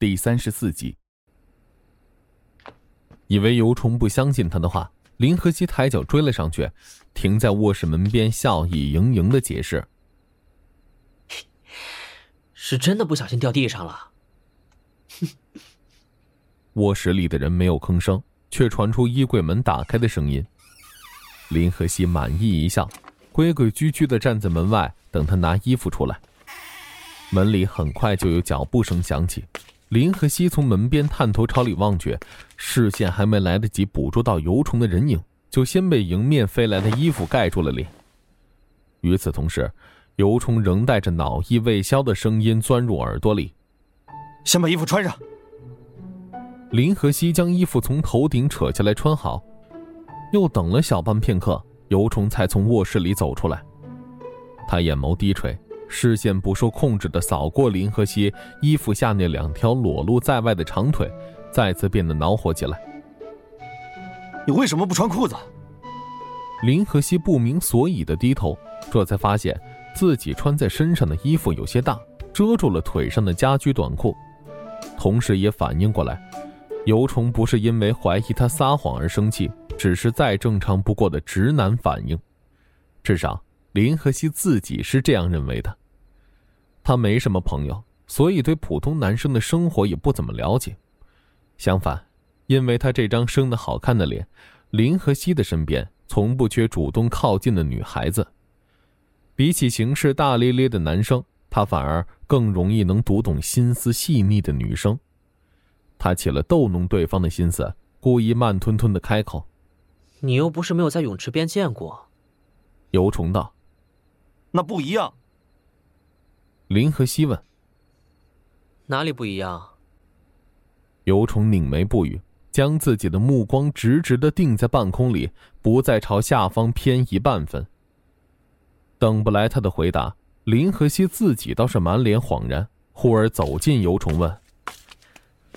第三十四集。以为尤虫不相信他的话，林和熙抬脚追了上去，停在卧室门边，笑意盈盈的解释：“ 是真的不小心掉地上了。”卧室里的人没有吭声，却传出衣柜门打开的声音。林和熙满意一笑，规规矩矩的站在门外，等他拿衣服出来。门里很快就有脚步声响起。林和熙从门边探头朝里望去，视线还没来得及捕捉到油虫的人影，就先被迎面飞来的衣服盖住了脸。与此同时，油虫仍带着恼意未消的声音钻入耳朵里：“先把衣服穿上。”林和熙将衣服从头顶扯下来穿好，又等了小半片刻，油虫才从卧室里走出来。他眼眸低垂。视线不受控制的扫过林和熙衣服下那两条裸露在外的长腿，再次变得恼火起来。你为什么不穿裤子？林和熙不明所以的低头，这才发现自己穿在身上的衣服有些大，遮住了腿上的家居短裤，同时也反应过来，尤虫不是因为怀疑他撒谎而生气，只是再正常不过的直男反应，至少林和熙自己是这样认为的。他没什么朋友，所以对普通男生的生活也不怎么了解。相反，因为他这张生的好看的脸，林和熙的身边从不缺主动靠近的女孩子。比起行事大咧咧的男生，他反而更容易能读懂心思细腻的女生。他起了逗弄对方的心思，故意慢吞吞的开口：“你又不是没有在泳池边见过。”游虫道：“那不一样。”林和熙问：“哪里不一样？”尤虫拧眉不语，将自己的目光直直的定在半空里，不再朝下方偏移半分。等不来他的回答，林和熙自己倒是满脸恍然，忽而走近尤虫问：“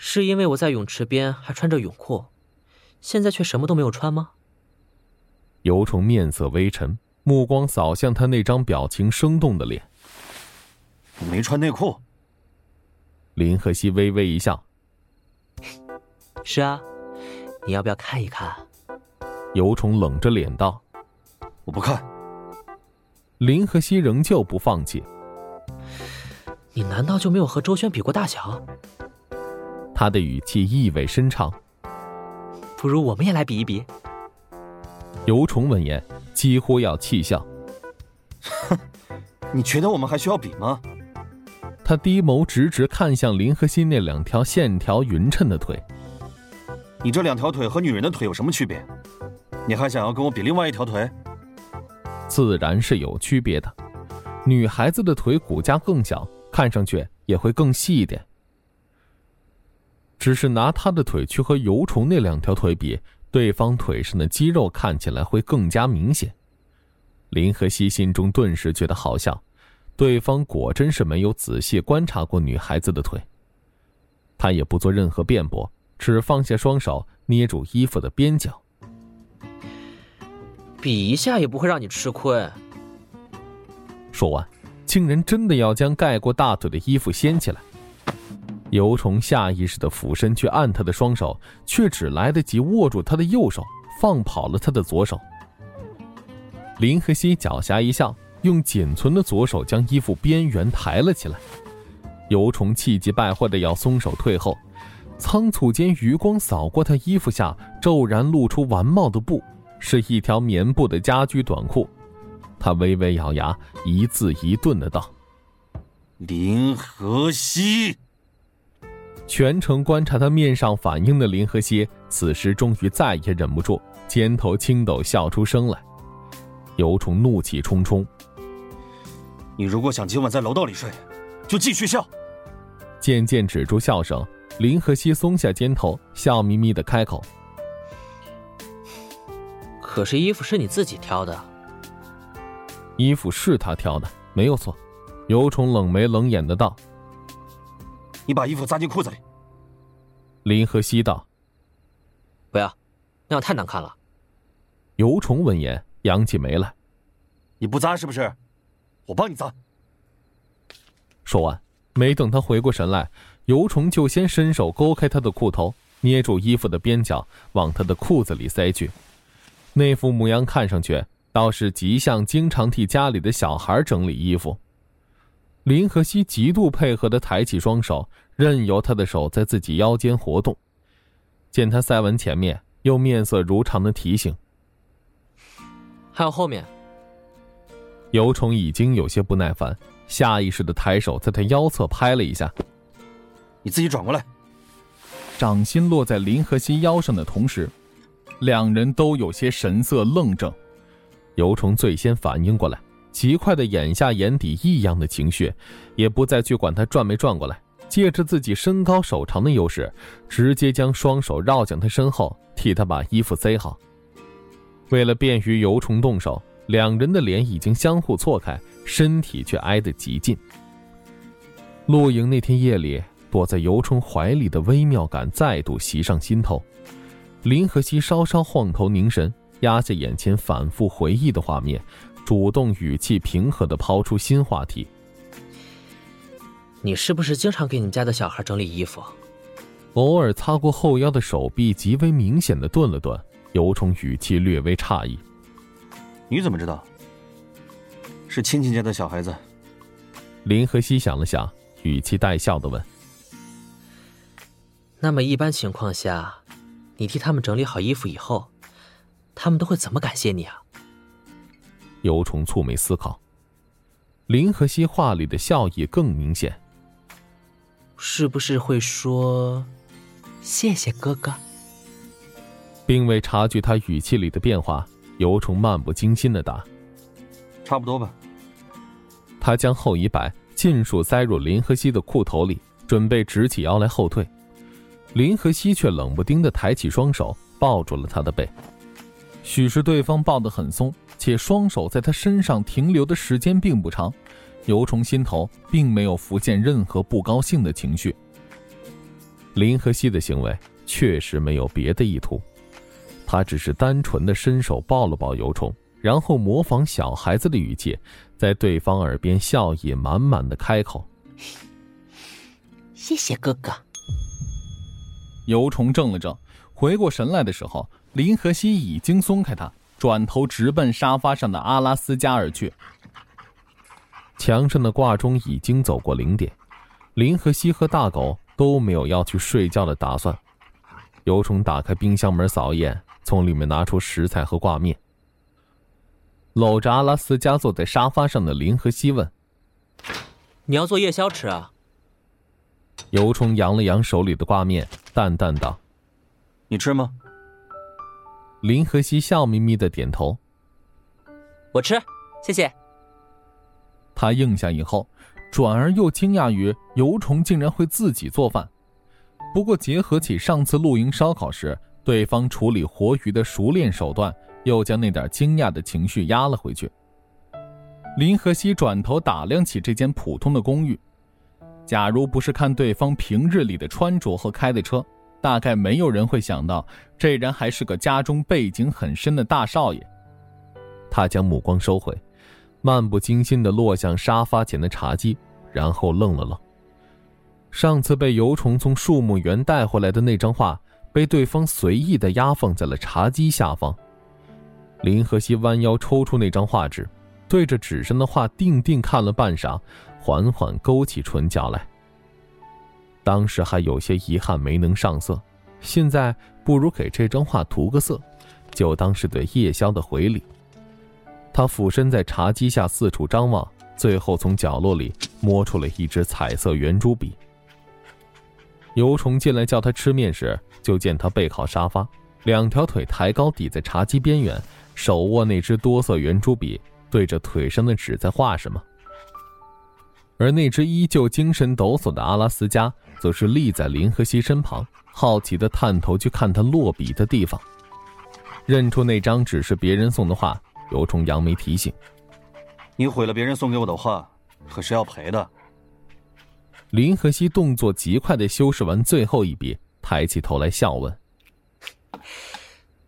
是因为我在泳池边还穿着泳裤，现在却什么都没有穿吗？”尤虫面色微沉，目光扫向他那张表情生动的脸。你没穿内裤。林和熙微微一笑。是啊，你要不要看一看？尤虫冷着脸道：“我不看。”林和熙仍旧不放弃。你难道就没有和周轩比过大小？他的语气意味深长。不如我们也来比一比。尤虫闻言几乎要气笑。哼，你觉得我们还需要比吗？他低眸直直看向林和熙那两条线条匀称的腿。你这两条腿和女人的腿有什么区别？你还想要跟我比另外一条腿？自然是有区别的。女孩子的腿骨架更小，看上去也会更细一点。只是拿她的腿去和油虫那两条腿比，对方腿上的肌肉看起来会更加明显。林和熙心中顿时觉得好笑。对方果真是没有仔细观察过女孩子的腿。他也不做任何辩驳，只放下双手捏住衣服的边角。比一下也不会让你吃亏。说完，竟然真的要将盖过大腿的衣服掀起来。尤虫下意识的俯身去按他的双手，却只来得及握住他的右手，放跑了他的左手。林和熙狡黠一笑。用仅存的左手将衣服边缘抬了起来，尤虫气急败坏的要松手退后，仓促间余光扫过他衣服下骤然露出完貌的布，是一条棉布的家居短裤。他微微咬牙，一字一顿的道：“林和熙。”全程观察他面上反应的林和熙，此时终于再也忍不住，肩头轻抖，笑出声来。尤虫怒气冲冲。你如果想今晚在楼道里睡，就继续笑。渐渐止住笑声，林和熙松下肩头，笑眯眯的开口：“可是衣服是你自己挑的。”衣服是他挑的，没有错。尤虫冷眉冷眼的道：“你把衣服扎进裤子里。”林和熙道：“不要，那样太难看了。”尤虫闻言扬起眉来：“你不扎是不是？”我帮你砸。说完，没等他回过神来，尤虫就先伸手勾开他的裤头，捏住衣服的边角，往他的裤子里塞去。那副模样看上去倒是极像经常替家里的小孩整理衣服。林和熙极度配合的抬起双手，任由他的手在自己腰间活动。见他塞完前面，又面色如常的提醒：“还有后面。”尤虫已经有些不耐烦，下意识的抬手在他腰侧拍了一下：“你自己转过来。”掌心落在林和熙腰上的同时。两人都有些神色愣怔，尤虫最先反应过来，极快的眼下眼底异样的情绪，也不再去管他转没转过来，借着自己身高手长的优势，直接将双手绕向他身后，替他把衣服塞好。为了便于尤虫动手，两人的脸已经相互错开，身体却挨得极近。陆莹那天夜里躲在尤冲怀里的微妙感再度袭上心头。林和熙稍稍晃头凝神，压下眼前反复回忆的画面，主动语气平和地抛出新话题：“你是不是经常给你们家的小孩整理衣服？”偶尔擦过后腰的手臂极为明显的顿了顿，尤冲语气略微诧异：“你怎么知道？是亲戚家的小孩子？”林和熙想了想，语气带笑的问：“那么一般情况下？”你替他们整理好衣服以后，他们都会怎么感谢你啊？尤虫蹙眉思考，林和熙话里的笑意更明显。是不是会说谢谢哥哥？并未察觉他语气里的变化，尤虫漫不经心的答：“差不多吧。”他将后衣摆尽数塞入林和熙的裤头里，准备直起腰来后退。林和熙却冷不丁的抬起双手抱住了他的背，许是对方抱得很松，且双手在他身上停留的时间并不长，尤虫心头并没有浮现任何不高兴的情绪。林和熙的行为确实没有别的意图，他只是单纯的伸手抱了抱尤虫，然后模仿小孩子的语气，在对方耳边笑意满满的开口：“谢谢哥哥。”尤虫怔了怔，回过神来的时候，林和熙已经松开他，转头直奔沙发上的阿拉斯加而去。墙上的挂钟已经走过零点，林和熙和大狗都没有要去睡觉的打算。尤虫打开冰箱门扫一眼，从里面拿出食材和挂面。搂着阿拉斯加坐在沙发上的林和熙问：“你要做夜宵吃啊？”尤虫扬了扬手里的挂面。淡淡道：“你吃吗？”林和熙笑眯眯的点头：“我吃，谢谢。”他应下以后，转而又惊讶于尤虫竟然会自己做饭。不过结合起上次露营烧烤时对方处理活鱼的熟练手段，又将那点惊讶的情绪压了回去。林和熙转头打量起这间普通的公寓。假如不是看对方平日里的穿着和开的车，大概没有人会想到这人还是个家中背景很深的大少爷。他将目光收回，漫不经心地落向沙发前的茶几，然后愣了愣。上次被尤虫从树木园带回来的那张画，被对方随意的压放在了茶几下方。林和熙弯腰抽出那张画纸，对着纸上的画定定看了半晌。缓缓勾起唇角来。当时还有些遗憾没能上色，现在不如给这张画涂个色，就当是对夜宵的回礼。他俯身在茶几下四处张望，最后从角落里摸出了一支彩色圆珠笔。尤虫进来叫他吃面时，就见他背靠沙发，两条腿抬高抵在茶几边缘，手握那只多色圆珠笔，对着腿上的纸在画什么。而那只依旧精神抖擞的阿拉斯加，则是立在林和熙身旁，好奇的探头去看他落笔的地方。认出那张纸是别人送的画，尤虫扬眉提醒：“你毁了别人送给我的画，可是要赔的。”林和熙动作极快的修饰完最后一笔，抬起头来笑问：“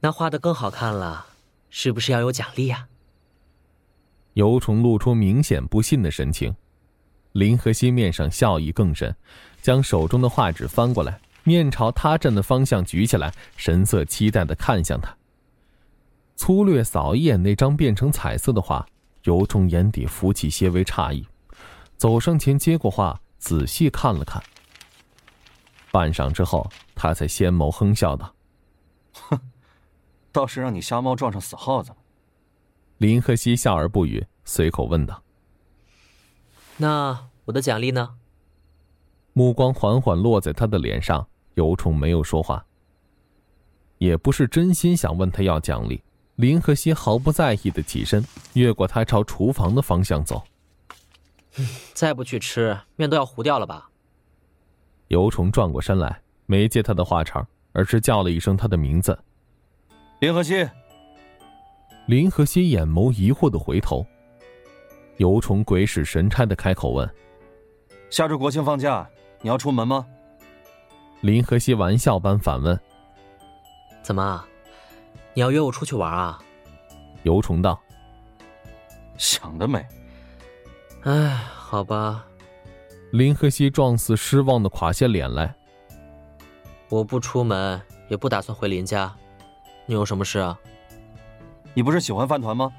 那画的更好看了，是不是要有奖励呀？”尤虫露出明显不信的神情。林和熙面上笑意更深，将手中的画纸翻过来，面朝他站的方向举起来，神色期待的看向他。粗略扫一眼那张变成彩色的画，尤虫眼底浮起些微诧异，走上前接过画，仔细看了看。半晌之后，他才先眸哼笑道：“哼，倒是让你瞎猫撞上死耗子了。”林和熙笑而不语，随口问道：“那我的奖励呢？”目光缓缓落在他的脸上，尤虫没有说话，也不是真心想问他要奖励。林和熙毫不在意的起身，越过他朝厨房的方向走。再不去吃，面都要糊掉了吧？尤虫转过身来，没接他的话茬，而是叫了一声他的名字：“林和熙。”林和熙眼眸疑惑的回头，尤虫鬼使神差的开口问：“下周国庆放假，你要出门吗？”林和熙玩笑般反问：“怎么，你要约我出去玩啊？”尤虫道：“想得美。”哎，好吧。林和熙状似失望的垮下脸来。我不出门，也不打算回林家。你有什么事啊？你不是喜欢饭团吗？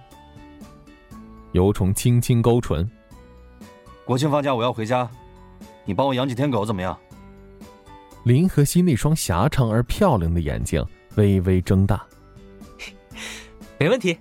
尤虫轻轻勾唇。国庆放假我要回家，你帮我养几天狗怎么样？林和熙那双狭长而漂亮的眼睛微微睁大。没问题。